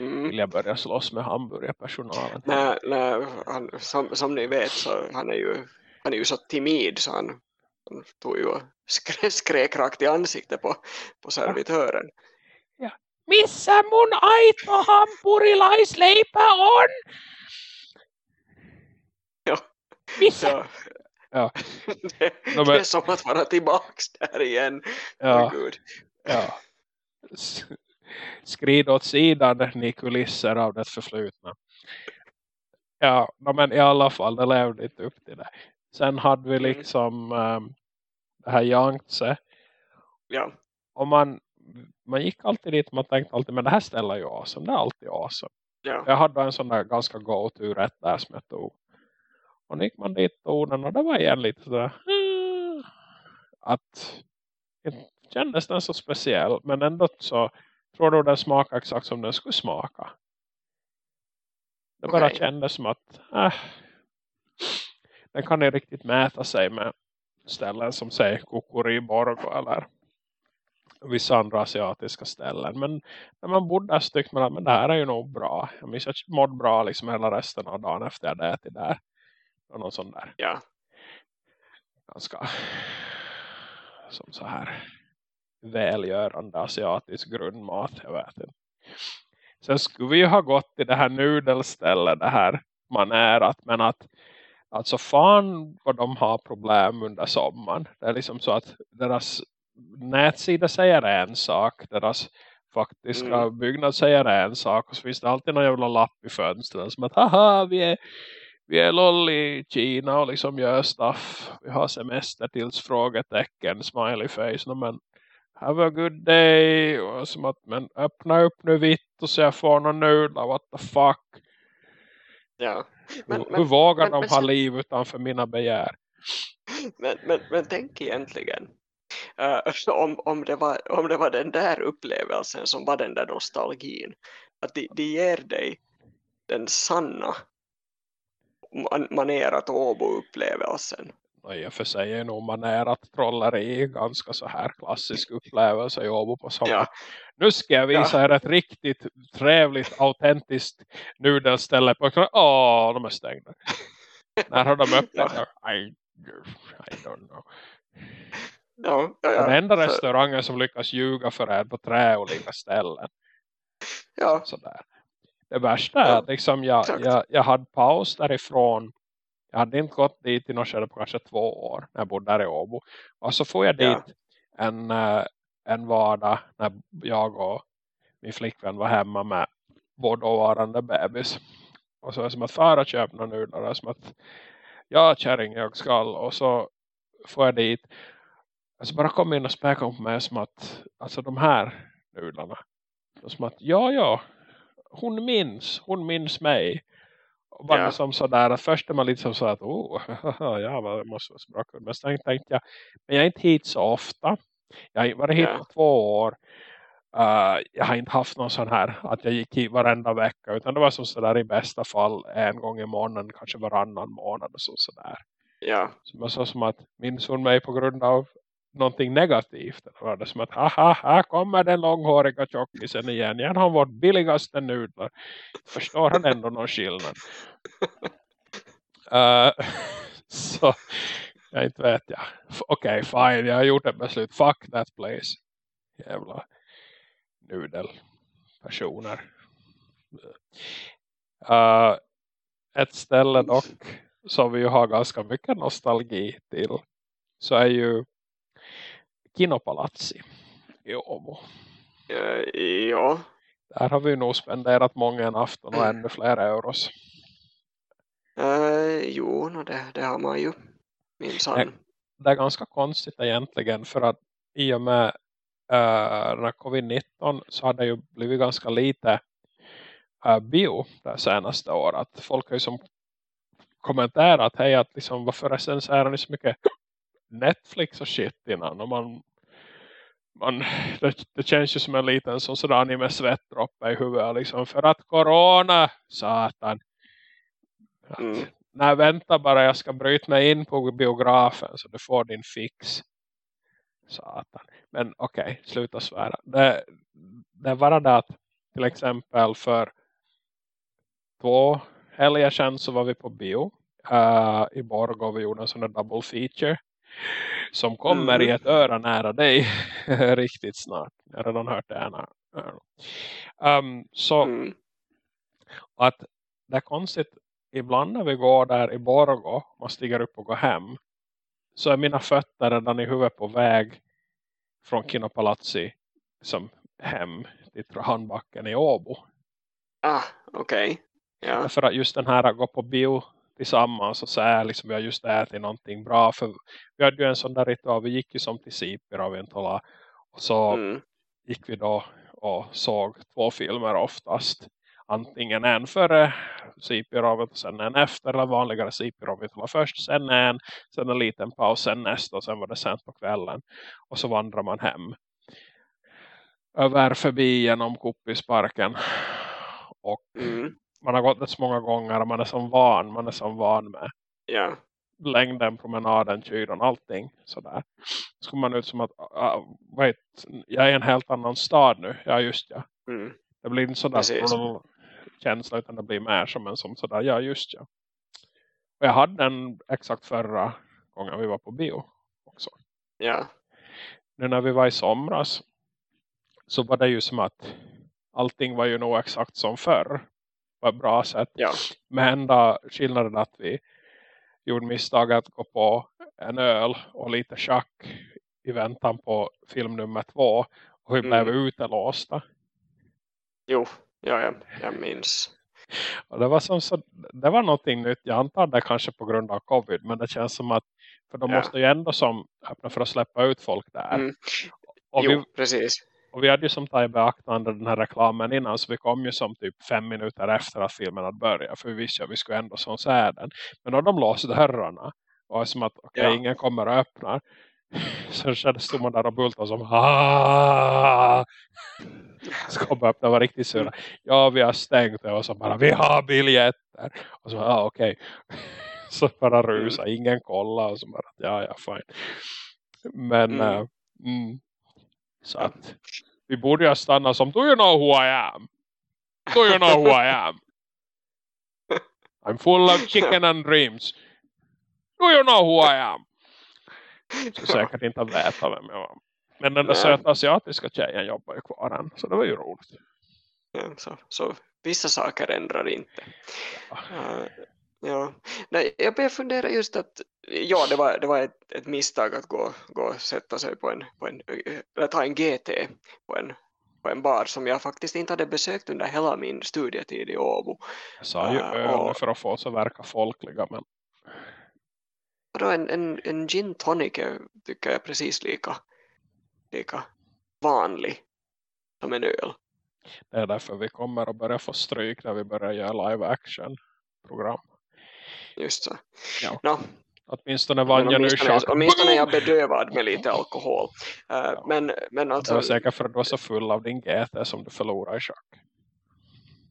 mm. Vill jag börja slåss med hamburgerpersonalen. Nej, nej, han, som, som ni vet så han är ju, han är ju så timid så han, han tog ju skrek, skrek rakt i ansiktet på, på servitören. Missä mun aito hampurilaisleipä on? Ja. Missä? Ja. Ja. det, No, det men- är som att vara tillbaks där igen. Ja. Ja. Skrid åt sidan ni kulisser av det förflutna. Ja, no, men i alla fall, det levde inte upp till det. Sen hade vi Mm. liksom um, det här Yangtze. Ja, Och man, man gick alltid dit och man tänkte alltid, men det här stället är ju awesome. Det är alltid awesome. ja, Jag hade en sån där ganska go-to rätt där som jag tog. Och då gick man dit den och det var igen lite sådär. "Hmm." Att det kändes den så speciell. Men ändå så tror du den smakar exakt som den skulle smaka. Det bara kändes som att äh, den kan ju riktigt mäta sig med ställen som säger Kokori Borgo eller vissa andra asiatiska ställen. Men när man bodde där så tyckte man att men det här är ju nog bra. Jag minns att jag mådde bra liksom hela resten av dagen efter jag hade ätit där. Och någon sån där ja, ganska som så här välgörande asiatisk grundmat. Jag vet inte. Sen skulle vi ju ha gått till det här nudelstället, det här manerat. Men att alltså fan vad de har problem under sommaren. Det är liksom så att deras nätsida säger en sak. Deras faktiska Mm. byggnad säger en sak. Och så finns det alltid någon jävla lapp i fönstret. Som att haha vi är, vi är loll i Kina och liksom gör stuff. Vi har semester tills frågetecken, smiley face. No, men have a good day. Och som att, men öppna upp nu vitt och så jag får någon nudlar. What the fuck? ja. Men, Men, hur vågar men- de men ha liv utanför mina begär? men, men, men tänk egentligen eh, om, om, det var, om det var den där upplevelsen som var den där nostalgin. Att de, de ger dig den sanna man, manerat Åbo-upplevelsen. I och för sig är nog manerat trolleri ganska så här klassisk upplevelse i Åbo på sommaren. Ja, Nu ska jag visa er ett riktigt trevligt, autentiskt nudelställe på Åh, de är stängda. När har de öppnat? I, I don't know. Ja, ja, ja. Den enda restaurangen som lyckas ljuga för er på tre olika ställen. ja, Sådär. Det värsta är att liksom jag, exakt. jag, jag hade paus därifrån. Jag hade inte gått dit i något skede på kanske två år när jag bodde där i Åbo. Och så får jag dit en, eh, en vardag när jag och min flickvän var hemma med vår dåvarande bebis. Och så är det som att fara köpa några nudlar. Det är som att ja kärring jag ska. Och så får jag dit. Alltså bara kom in och späka på mig som att alltså de här nudlarna. Som att ja ja hon minns, hon minns mig. Och bara Ja. som sådär, att först är man lite som så att, oh, ja, det måste vara så bra kul. Men sen tänkte jag, men jag är inte hit så ofta. Jag har varit hit Ja. på två år. Uh, jag har inte haft någon sån här att jag gick hit varenda vecka. Utan det var som sådär i bästa fall en gång i månaden, kanske varannan månad och så, sådär. Ja. Det var så som att minns hon mig på grund av någonting negativt. Det var det som att, haha, här kommer den långhåriga tjockisen igen. Igen har vårt billigaste nudlar. Förstår han ändå någon skillnad? Uh, så, jag inte vet jag. Okej, Okej, fine. Jag har gjort ett beslut. Fuck that place. Jävla nudelpersoner. Uh, ett ställe dock som vi ju har ganska mycket nostalgi till så är ju Kinopalatsi i Åbo. Ja. Där har vi nog spenderat många en afton och ännu fler euros. Eh, jo, no, det, det har man ju. Minsann. Det är ganska konstigt egentligen för att i och med uh, den här covid-19 så har det ju blivit ganska lite uh, bio det senaste året. Folk har ju som kommenterat hej att liksom, varför recenserar ni så mycket Netflix och shit innan och man, man det, det känns ju som en liten sån sådär anime svettdroppe i huvudet liksom, för att corona satan. Att, Mm. nej vänta bara jag ska bryta mig in på biografen så du får din fix. Satan. Men okej, okay, sluta svära. Det, det är bara det att till exempel för två helger sedan så var vi på bio. Uh, i Borgå och vi gjorde en sån där double feature som kommer Mm. i ett öra nära dig riktigt snart. Jag har redan hört det ena. Um, så Mm. att det är konstigt ibland när vi går där i Borgå man stiger upp och går hem så är mina fötter redan i huvudet på väg från Kinopalatsi som hem till Trahanbacken i Åbo. Ah, okej. Ja. För att just den här att gå på bio tillsammans och så är liksom vi har just ätit någonting bra. För vi hade ju en sån där ritual. Vi gick ju som till Sipirovintola. Och så Mm. gick vi då och såg två filmer oftast. Antingen en före Sipirovit och sen en efter. Eller vanligare Sipirovintola först. Sen en, sen en liten paus, sen nästa. Och sen var det sent på kvällen. Och så vandrar man hem. Över förbi genom Kuppisparken. Och Mm. Man har gått det så många gånger och man är som van, man är som van med Ja. längden, promenaden, kyron, allting sådär. Så kommer man ut som att, uh, wait, jag är i en helt annan stad nu. Ja just ja. Mm. Det blir inte sådär känsla utan det blir mer som en som sådär, ja just ja. Och jag hade den exakt förra gången vi var på bio också. Ja. Nu när vi var i somras så var det ju som att allting var ju nog exakt som förr. På ett bra sätt. Ja. Med enda skillnaden att vi gjorde misstag att gå på en öl och lite schack i väntan på film nummer två. Och vi Mm. blev utelåsta. Jo. Ja, ja. Jag minns. Och det var som så, det var någonting nytt. Jag antar det kanske på grund av covid. Men det känns som att, för de Ja. måste ju ändå som öppna för att släppa ut folk där. Mm. Och, jo, vi, precis. Och vi hade ju som tagit i beaktande den här reklamen innan. Så vi kom ju som typ fem minuter efter att filmen hade börjat. För vi visste att vi skulle ändå som se den. Men då de låste dörrarna. Och det var som att okej, Ja. ingen kommer och öppnar. Så kändes stod man där och bultade som Aah! Så kom öppna och var riktigt sura. Ja, vi har stängt det. Och så bara, vi har biljetter. Och så bara, ah, okej. Så bara rusa, ingen kolla. Och så bara, ja, ja, fine. Men, Mm. mm. mm, så att vi borde ju stanna som, do you know who I am? Do you know who I am? I'm full of chicken and dreams. Do you know who I am? Så säkert inte veta vem jag var. Men den där Nej. söta asiatiska tjejen jobbar ju kvar än. Så det var ju roligt. Ja, så, så vissa saker ändrar inte. Uh, ja. Nej, jag började fundera just att ja, det var, det var ett, ett misstag att gå, gå och sätta sig på en, på en eller ta en GT på en, på en bar som jag faktiskt inte hade besökt under hela min studietid i Åbo. Jag sa ju öl och- för att få så verka folkliga. Men då en, en, en gin tonic tycker jag är precis lika, lika vanlig som en öl. det är därför vi kommer att börja få stryk när vi börjar göra live action. program. Just så. Ja. No, Åtminstone vann jag nu schack. åtminstone är jag bedövad med lite alkohol. Uh, men, men Det alltså, var säkert för att du var så full av din GT som du förlorade i schack.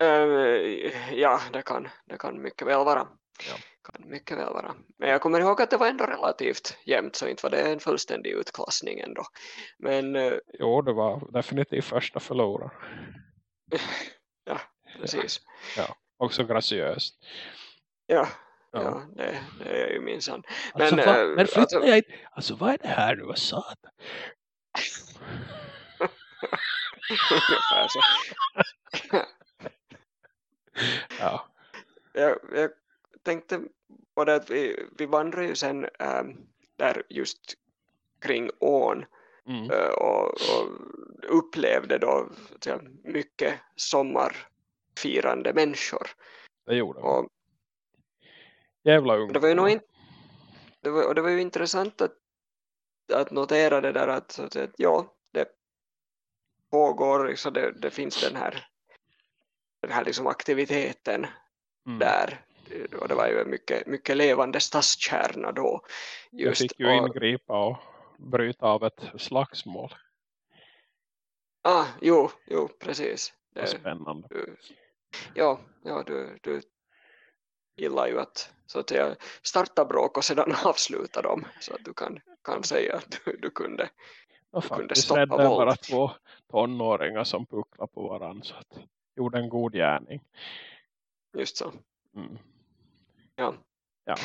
uh, ja, det kan, det kan mycket väl vara. Ja. Kan mycket väl vara. Men jag kommer ihåg att det var ändå relativt jämnt så inte var det en fullständig utklassning ändå. Men uh, Jo, det var definitivt första förloraren. ja, precis. Också graciöst. Ja, Ja. ja. det, det är ju minsann. Alltså, Men, va, eh, men flyttar alltså- jag inte. Alltså vad är det här nu? Vad satan? Ungefär så. Ja. jag, jag tänkte det att vi, vi vandrade ju sen ähm, där just kring ån Mm. äh, och, och upplevde då mycket sommarfirande människor. Det gjorde. Och Jävla det var ju nog inte det var, och det var ju intressant att, att notera det där att, så att, att ja, det pågår, liksom det, det finns den här den här liksom aktiviteten Mm. där och det var ju en mycket, mycket levande stadskärna då. Jag Just, fick ju och, ingripa och bryta av ett slagsmål. ah, jo, jo, precis. Det, spännande. du, ja, ja du, du gillar ju att, så att säga, starta bråk och sedan avsluta dem så att du kan, kan säga att du, du kunde. Och kunde faktiskt stoppa jag bara våld. två tonåringar som pucklade på varandra. Så att gjorde en god gärning. Just så. Mm. Ja. Ja.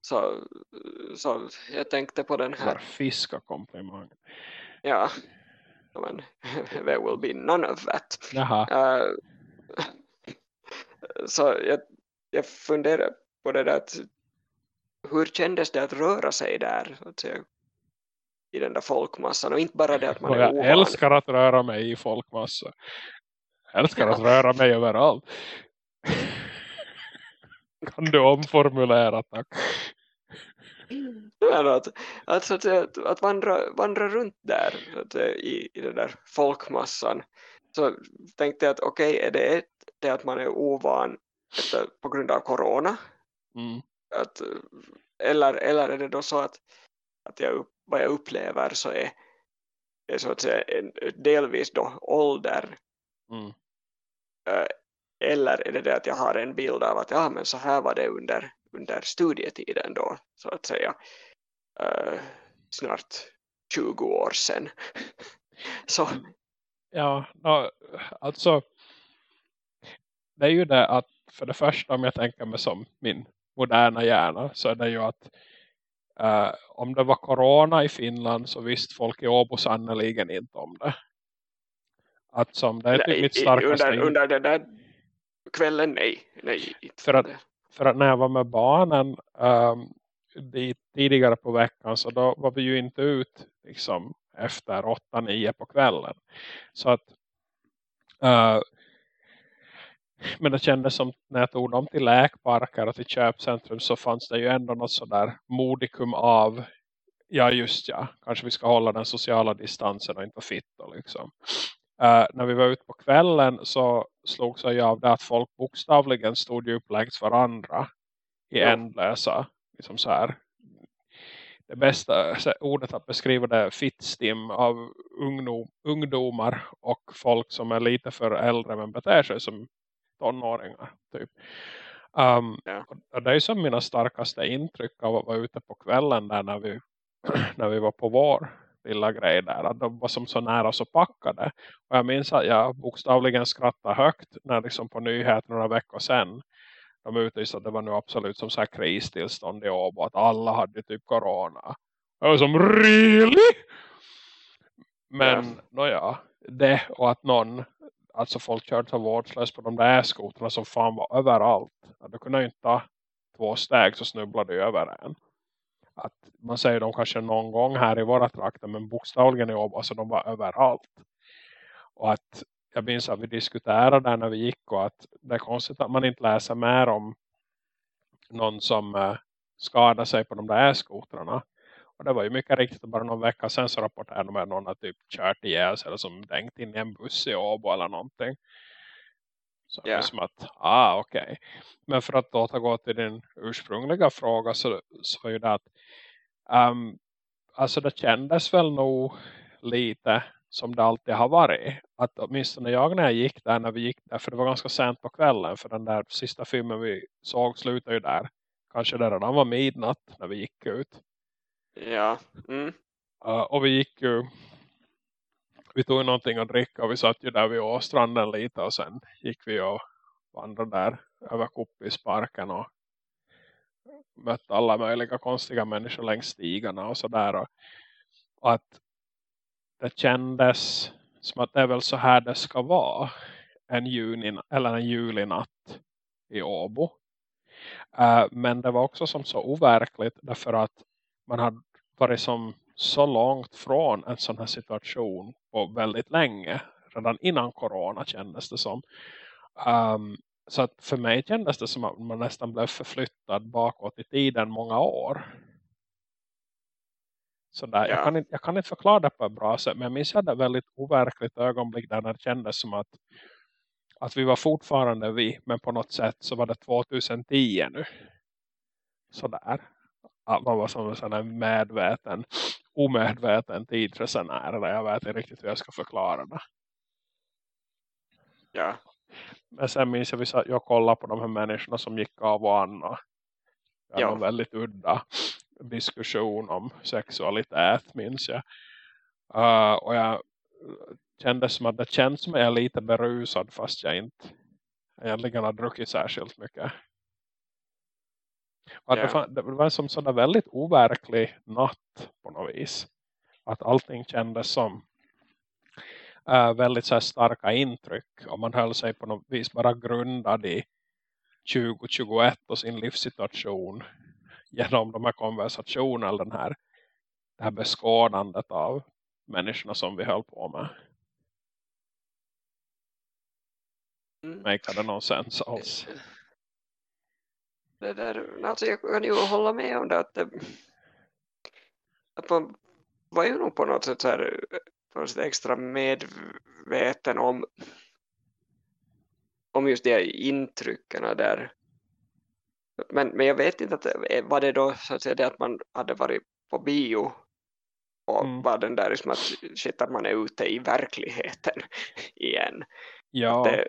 Så, så jag tänkte på den här, fiska komplimang. ja, men there will be none of that. Jaha. Eh, så jag, jag funderar på det där att hur kändes det att röra sig där att säga, i den där folkmassan och inte bara det att man är jag ovan. älskar att röra mig i folkmassor. Jag älskar att röra mig överallt. Kan du omformulera tack? Att, att, så att, att, vandra, vandra runt där att, i, i den där folkmassan så tänkte jag att okej, är det ett, det att man är ovan efter, på grund av corona Mm. att, eller, eller är det då så att, att jag, upp- vad jag upplever så är, är så att säga en, delvis då ålder Mm. eh, eller är det det att jag har en bild av att ja men så här var det under, under studietiden då så att säga eh, snart 20 år sedan så Ja, no, alltså det är ju det att för det första om jag tänker mig som min moderna hjärna så är det ju att eh, om det var corona i Finland så visste folk i Åbo sannoliken inte om det. Att som det är typ nej, mitt starkaste under, under den där kvällen nej, nej För att- för att när jag var med barnen um, dit, tidigare på veckan så då var vi ju inte ut liksom efter 8-9 på kvällen. Så att uh, men det kändes som när jag tog dem till läkparker och till köpcentrum så fanns det ju ändå något sådär modikum av ja just ja, kanske vi ska hålla den sociala distansen och inte fitta liksom. Eh, när vi var ute på kvällen så slogs jag av det att folk bokstavligen stod ju upp längs varandra i Ja. ändlösa liksom så här det bästa ordet att beskriva det är fittstim av ungdom, ungdomar och folk som är lite för äldre men beter sig som tonåringar typ. Um, Ja. och det är som mina starkaste intryck av att vara ute på kvällen där när vi, när vi var på vår lilla grej där. Att de var som så nära så packade. Och jag minns att jag bokstavligen skrattade högt när liksom på nyheter några veckor sedan de utvisade att det var nu absolut som så här kristillstånd i Åbo. Att alla hade typ corona. Jag var som really? Men Ja. nåja, det och att någon alltså folk körde så vårdslöst på de där skotrarna som fan var överallt. Ja, du kunde ju inte ta två steg så snubblade du över en. Att man säger de kanske någon gång här i våra trakter men bokstavligen i Åbo, alltså de var överallt. Och att jag minns att vi diskuterade där när vi gick och att det är konstigt att man inte läser mer om någon som eh, skadar sig på de där skotrarna. Och det var ju mycket riktigt bara någon vecka sedan så rapporterade de att någon har typ kört ihjäl sig eller som dängt in i en buss i Åbo eller någonting. Så yeah. som att, ah okej. Okay. Men för att återgå till din ursprungliga fråga så, så var ju det att um, alltså det kändes väl nog lite som det alltid har varit. Att åtminstone jag när jag gick där, när vi gick där, för det var ganska sent på kvällen, för den där sista filmen vi såg slutade ju där. Kanske det redan var midnatt när vi gick ut. Ja. Mm. Uh, och vi gick ju, vi tog någonting att dricka och vi satt ju där vid åstranden lite och sen gick vi och vandrade där över Kuppisparken och mötte alla möjliga konstiga människor längs stigarna och sådär. Och, och att det kändes som att det är väl så här det ska vara en, juni, eller en julinatt i Åbo. Uh, men det var också som så overkligt därför att man hade varit som så långt från en sån här situation på väldigt länge. Redan innan corona kändes det som. Um, så att för mig kändes det som att man nästan blev förflyttad bakåt i tiden många år. Så där, ja. jag, kan inte, jag kan inte förklara det på ett bra sätt. Men jag minns ett väldigt overkligt ögonblick där det kändes som att, att vi var fortfarande vi. Men på något sätt så var det 2010 nu. Sådär. Att man var som en sån medveten, omedveten tidsresenär. Där jag vet inte riktigt hur jag ska förklara det. Ja. Men sen minns jag att jag kollade på de här människorna som gick av och an. Och ja. var väldigt udda diskussion om sexualitet minns jag. Uh, och jag kände som att det känns som att jag är lite berusad fast jag inte egentligen har druckit särskilt mycket. Och yeah. det, var, det var som sådär väldigt overklig natt på något vis. Att allting kändes som uh, väldigt så starka intryck. Och man höll sig på något vis bara grundad i 2021 och sin livssituation genom de här konversationerna eller den här, det här beskådandet av människorna som vi höll på med. Mm. Make det någon sens alls? Det där, alltså jag kan ju hålla med om det att, det, att man var ju nog på något sätt så här, på något extra medveten om om just de intrycken där men, men jag vet inte, att, eh, var det då så att säga det att man hade varit på bio och mm. var den där liksom att, shit, att man är ute i verkligheten igen. Ja. Att det,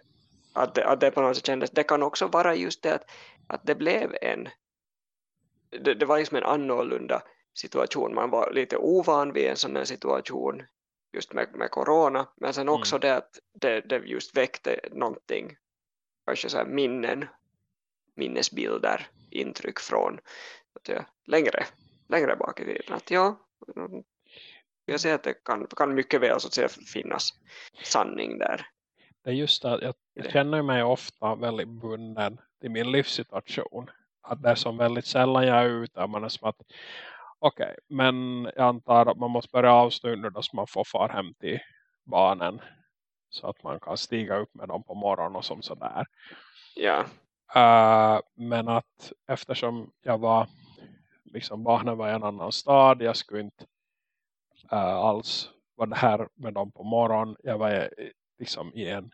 att det, att det på något sätt kändes, det kan också vara just det att, att det blev en det, det var liksom en annorlunda situation. Man var lite ovan vid en sån här situation just med, med corona. Men sen också mm. det att det, det just väckte någonting, kanske så här minnen minnesbilder, intryck från att jag, längre, längre bak i tiden. Att ja, jag ser att det kan, kan mycket väl så att säga, finnas sanning där. Det är just det, jag, känner mig ofta väldigt bunden till min livssituation. Att det är som väldigt sällan jag är ute. Man är som att, okej, okay, men jag antar att man måste börja avstå nu då så man får far hem till barnen. Så att man kan stiga upp med dem på morgonen och som sådär. Ja. Uh, men att eftersom jag var liksom barnen var i en annan stad. Jag skulle inte uh, alls vara här med dem på morgon. Jag var liksom i en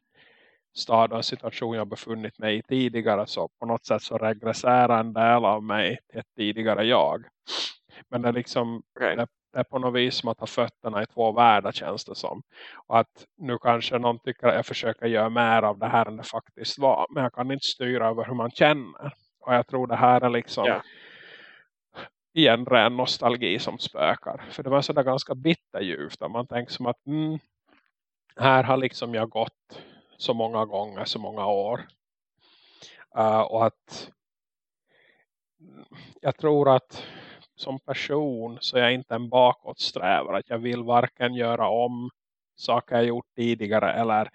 stad och en situation jag befunnit mig i tidigare. Så på något sätt så regresserar en del av mig till ett tidigare jag. Men det är liksom okay. det, det är på något vis som att ha fötterna i två världar känns det som. Och att nu kanske någon tycker att jag försöker göra mer av det här än det faktiskt var. Men jag kan inte styra över hur man känner. Och jag tror det här är liksom yeah. igen ren nostalgi som spökar. För det var sådär ganska bitterljuvt. Man tänker som att mm, här har liksom jag gått så många gånger, så många år. Uh, och att jag tror att som person så är jag inte en bakåtsträvare. Att jag vill varken göra om saker jag gjort tidigare eller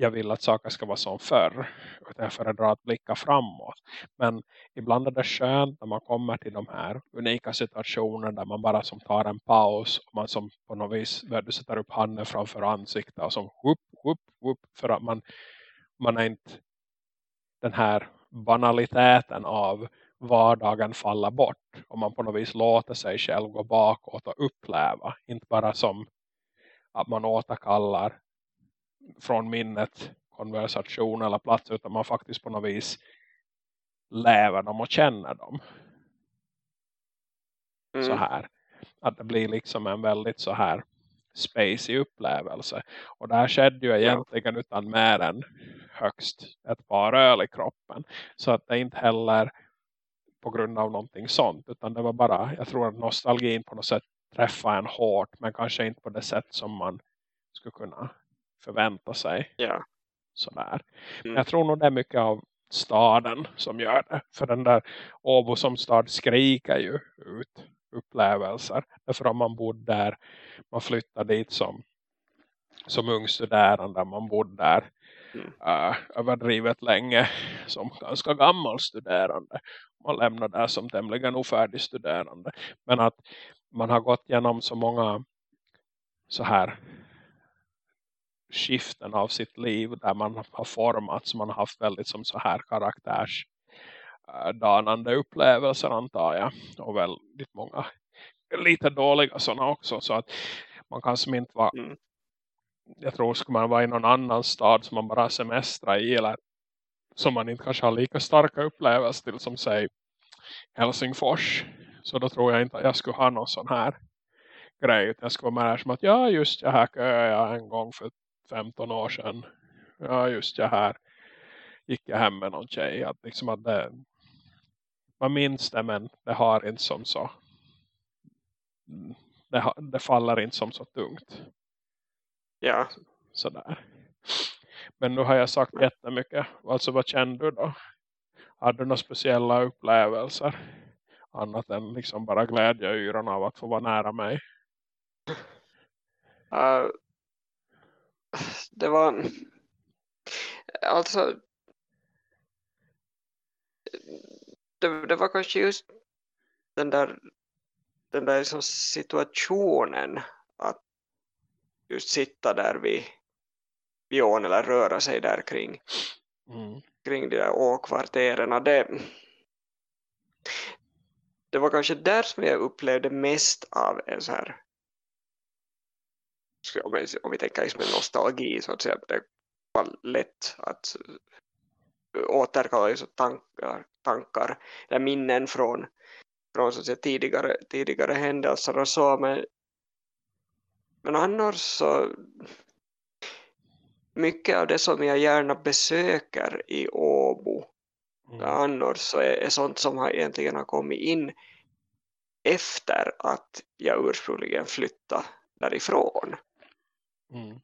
jag vill att saker ska vara som förr. Utan jag föredrar att blicka framåt. Men ibland är det skönt när man kommer till de här unika situationerna där man bara som tar en paus. Och man som på något vis du sätter upp handen framför ansiktet och som whoop, whoop, whoop, för att man, man är inte den här banaliteten av vardagen faller bort. Om man på något vis låter sig själv gå bakåt och uppleva. Inte bara som att man återkallar från minnet konversation eller plats utan man faktiskt på något vis lever dem och känner dem. Mm. Så här. Att det blir liksom en väldigt så här spacey upplevelse. Och det här skedde ju egentligen ja. utan mer än högst ett par öl i kroppen. Så att det inte heller på grund av någonting sånt. Utan det var bara, jag tror att nostalgin på något sätt träffade en hårt. Men kanske inte på det sätt som man skulle kunna förvänta sig. Ja. Sådär. Mm. Jag tror nog det är mycket av staden som gör det. För den där Åbo som stad skriker ju ut upplevelser. Därför om man bodde där, man flyttade dit som, som ung studerande, man bodde där mm. uh, överdrivet länge som ganska gammal studerande. Man lämnade där som tämligen ofärdig studerande. Men att man har gått igenom så många så här skiften av sitt liv där man har formats, man har haft väldigt som så här karaktärs danande upplevelser antar jag och väldigt många lite dåliga sådana också så att man kan som inte vara mm. jag tror ska man vara i någon annan stad som man bara semestrar i eller som man inte kanske har lika starka upplevelser till som säg Helsingfors så då tror jag inte att jag skulle ha någon sån här grej. Jag skulle vara med som att ja just jag här köade jag en gång för 15 år sedan. Ja just jag här gick jag hem med någon tjej. Att liksom att det, man minns det men det har inte som så det, det faller inte som så tungt. Ja. Sådär. Men nu har jag sagt jättemycket. Alltså vad kände du då? Hade du några speciella upplevelser? Annat än liksom bara glädje och yran av att få vara nära mig. Uh, det var alltså det, det var kanske just den där den där liksom situationen att just sitta där vid, vid ån eller röra sig där kring, mm. kring de där åkvarterna det, det var kanske där som jag upplevde mest av en så här om vi, om vi tänker liksom en nostalgi så att säga, det var lätt att återkalla liksom tankar, tankar eller minnen från, från så att säga, tidigare, tidigare händelser och så men, men annars så mycket av det som jag gärna besöker i Åbo mm. annars så är, är sånt som har egentligen har kommit in efter att jag ursprungligen flyttade därifrån. Mm.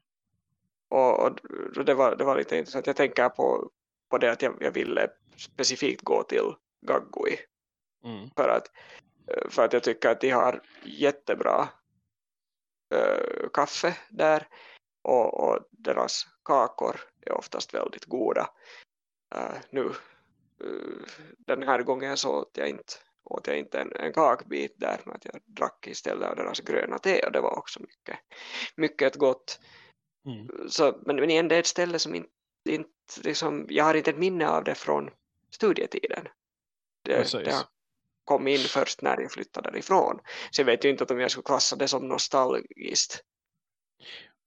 Och, och, det, var, det var lite intressant. Jag tänker på, på det att jag, jag ville specifikt gå till Gaggui. Mm. För, att, för att jag tycker att de har jättebra äh, kaffe där. Och, och, deras kakor är oftast väldigt goda. Äh, nu äh, den här gången så åt jag inte åt jag inte en, en kakbit där men att jag drack istället av deras gröna te och det var också mycket, mycket gott. Mm. Så, men, men igen det är ett ställe som inte, inte liksom, jag har inte ett minne av det från studietiden. Det, det har kommit in först när jag flyttade därifrån. Så jag vet ju inte om jag skulle klassa det som nostalgiskt.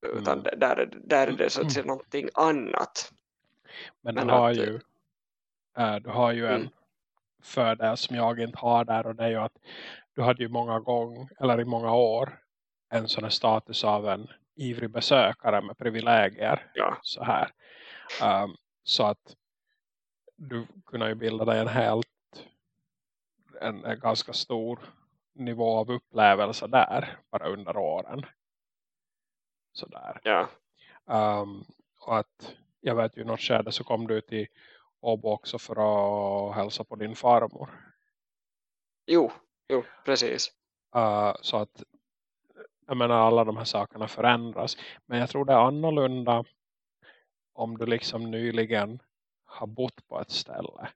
Utan mm. där, där är det så att säga mm. någonting annat. Men du, men har, att, ju, äh, du har ju en mm för det som jag inte har där och det är ju att du hade ju många gånger eller i många år en sån här status av en ivrig besökare med privilegier ja. så här um, så att du kunde ju bilda dig en helt en, en ganska stor nivå av upplevelse där bara under åren sådär ja. Um, och att jag vet ju något skede så kom du till Åbo också för att hälsa på din farmor. Jo, jo precis. Uh, så att jag menar alla de här sakerna förändras. Men jag tror det är annorlunda om du liksom nyligen har bott på ett ställe.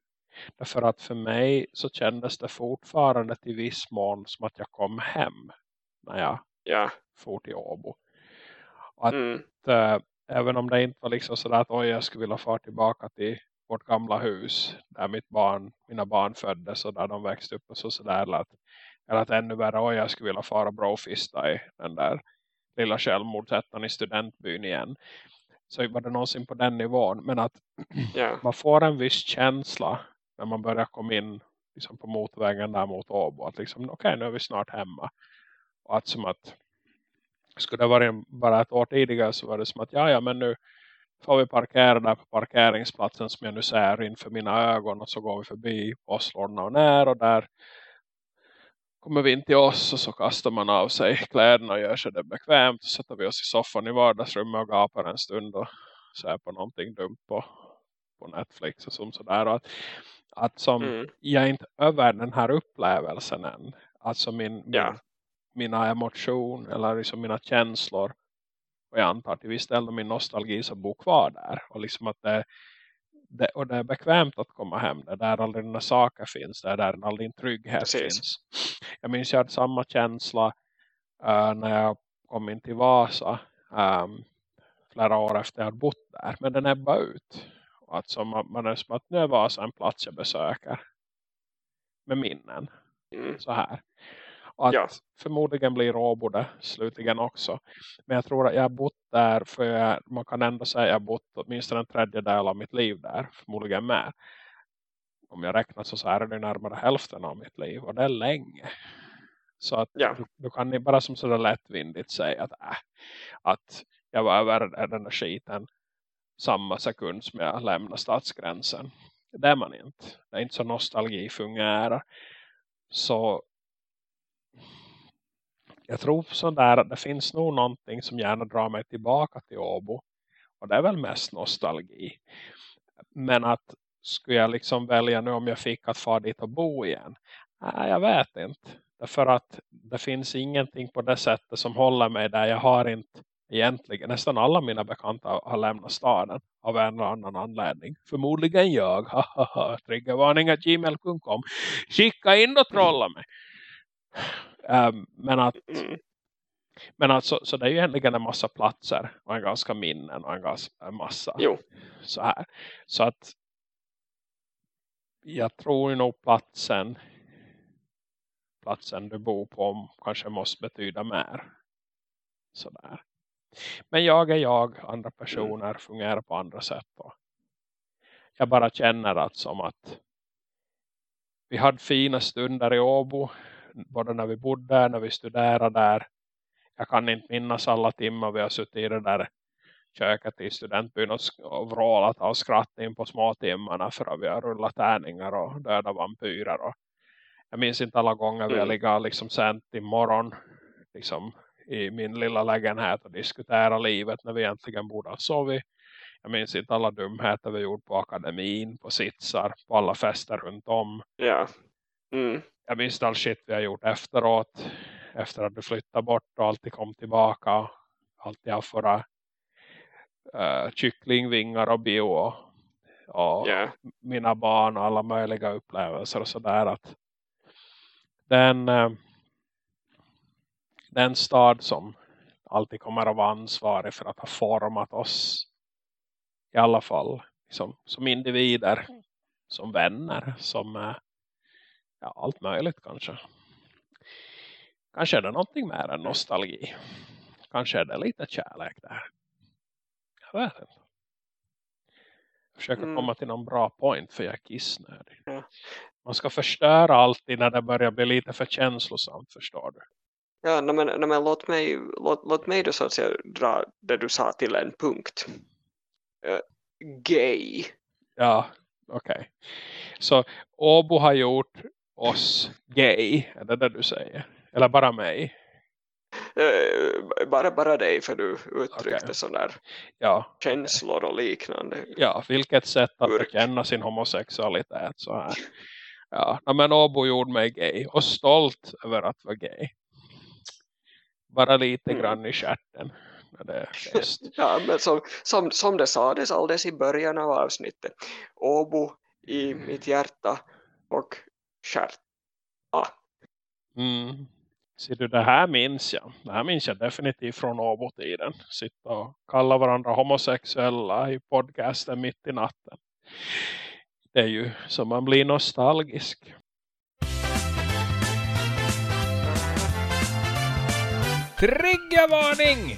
Därför att för mig så kändes det fortfarande till viss mån som att jag kom hem när jag ja. for till Åbo. Att mm. äh, även om det inte var liksom sådär att oj jag skulle vilja fara tillbaka till vårt gamla hus där mitt barn, mina barn föddes och där de växte upp och så sådär eller att, eller att ännu värre, oj jag skulle vilja fara brofista i den där lilla självmordsättan i studentbyn igen så var det någonsin på den nivån. Men att Ja. man får en viss känsla när man börjar komma in liksom på motvägen där mot Åbo. Att liksom, okej okay, nu är vi snart hemma. Och att som att skulle det varit bara ett år tidigare så var det som att ja, ja men nu får vi parkera där på parkeringsplatsen som jag nu ser inför mina ögon och så går vi förbi postlådorna och när och där kommer vi in till oss och så kastar man av sig kläderna och gör sig det bekvämt. Så sätter vi oss i soffan i vardagsrummet och gapar en stund och ser på någonting dumt på, på Netflix och som sådär. Och att, att som Mm. jag är inte över den här upplevelsen än. Alltså min, min, Ja. mina emotioner eller liksom mina känslor. Och jag antar till viss del min nostalgi som bor kvar där. Och liksom att det, det, och det är bekvämt att komma hem. Det där alla dina saker finns. Det där all din trygghet Precis. finns. Jag minns jag hade samma känsla eh, när jag kom in till Vasa. ehm, flera år efter jag hade bott där. Men den ebbade ut. Och att som, att man är som att nu är Vasa en plats jag besöker. Med minnen Mm. så här. Och att Ja. förmodligen blir Åbo det slutligen också. Men jag tror att jag har bott där för jag, man kan ändå säga att jag har bott åtminstone en tredjedel av mitt liv där. Förmodligen mer. Om jag räknar så, så är det närmare hälften av mitt liv. Och det är länge. Så att Ja. du, du kan ni bara som sådär lättvindigt säga att, äh, att jag var över den där skiten samma sekund som jag lämnar stadsgränsen. Det är man inte. Det är inte så nostalgi fungerar. Så jag tror sådär att det finns nog någonting som gärna drar mig tillbaka till Åbo. Och det är väl mest nostalgi. Men att skulle jag liksom välja nu om jag fick att fara dit och bo igen? Nej, jag vet inte. Därför att det finns ingenting på det sättet som håller mig där. Jag har inte egentligen, nästan alla mina bekanta har lämnat staden av en eller annan anledning. Förmodligen jag. Triggervarning att gmail.com. Skicka in och trolla mig. Men att Mm. men alltså, så det är ju egentligen en massa platser och en ganska minnen och en, ganska, en massa Jo. så här. Så att jag tror nog platsen platsen du bor på kanske måste betyda mer. Sådär. Men jag är jag, andra personer fungerar på andra sätt. Och jag bara känner att som att vi hade fina stunder i Åbo. Både när vi bodde där, när vi studerade där. Jag kan inte minnas alla timmar vi har suttit i det där köket i studentbyn och, vrålat och skrattat in på små timmarna för att vi har rullat tärningar och döda vampyrer. Och jag minns inte alla gånger vi har Mm. legat liksom sent i morgon liksom, i min lilla lägenhet och diskutera livet när vi egentligen borde ha sovit. Jag minns inte alla dumheter vi gjort på akademin, på sitsar, på alla fester runt om. Ja. Mm. Jag minns all shit vi har gjort efteråt. Efter att du flyttade bort och alltid kom tillbaka. Alltid har fått uh, kycklingvingar och bio och, och Ja. mina barn och alla möjliga upplevelser och sådär att den eh, den stad som alltid kommer att vara ansvarig för att ha format oss i alla fall liksom, som individer som vänner som eh, ja, allt möjligt kanske kanske är det någonting mer än nostalgi kanske är det lite kärlek där jag vet inte jag försöker Mm. komma till någon bra point för jag är kissnödig Ja. man ska förstöra alltid när det börjar bli lite för känslosamt förstår du Ja, nej, men, nej, men låt, mig, låt, låt mig då så att säga dra det du sa till en punkt. Eh, gay. Ja, okej. Så Åbo har gjort oss gay, är det det du säger? Eller bara mig? Eh, bara, bara dig för du uttryckte Okej. sådär Ja, känslor och liknande. ja vilket sätt att bekänna sin homosexualitet så här. Ja, men Åbo gjorde mig gay och stolt över att vara gay. Bara lite Mm. grann i fest. Ja, men som, som, som det sades alldeles i början av avsnittet. Åbo i mitt hjärta och stjärt. Ah, Mm. Ser du, det här minns jag. Det här minns jag definitivt från Åbo-tiden. Sitta och kalla varandra homosexuella i podcasten mitt i natten. Det är ju som man blir nostalgisk. Triggervarning!